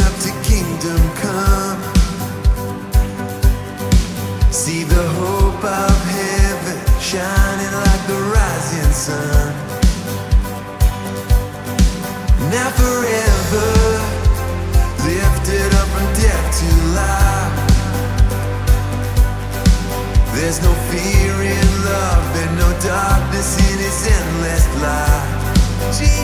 up to kingdom come. See the hope of heaven shining like the rising sun. Now forever lifted up from death to life. There's no fear in love and no darkness in his endless light. Jesus.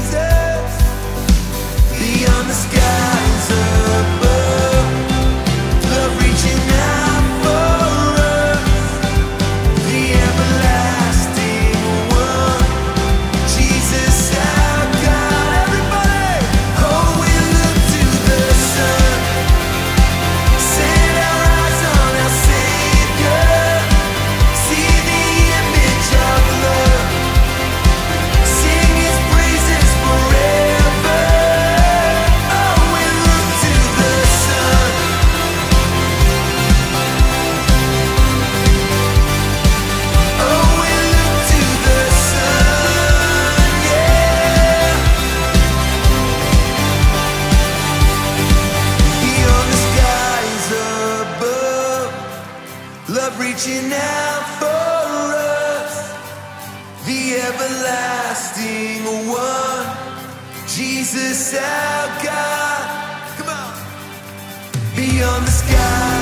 reaching out for us, the everlasting one, Jesus our God. Come on, beyond the sky.